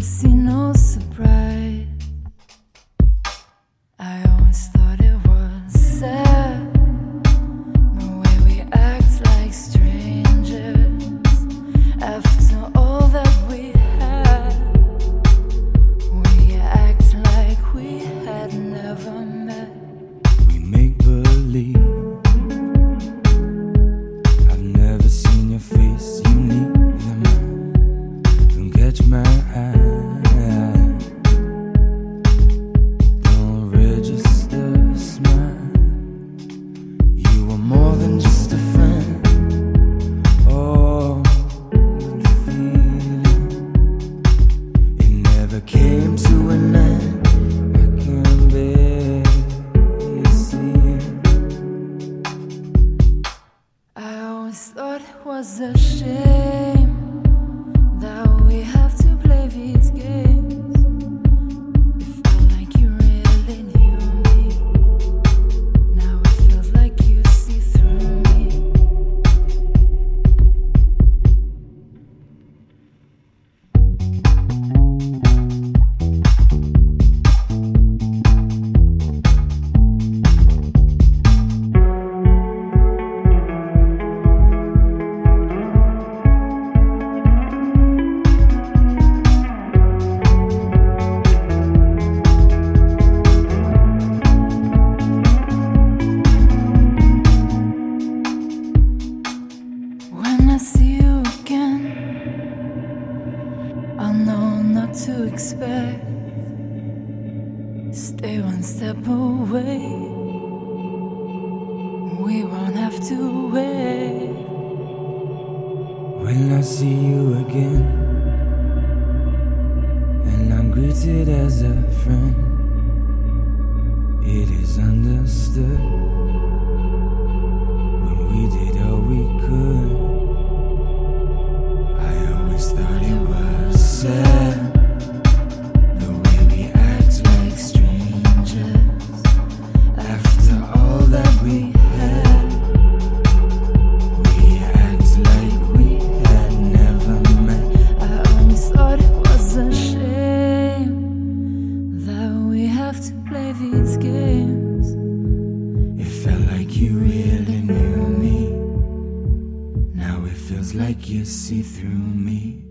vecinos always thought it was a shame. to expect. Stay one step away. We won't have to wait. When I see you again, and I'm greeted as a friend, it is understood. you really knew me. Now it feels like you see through me.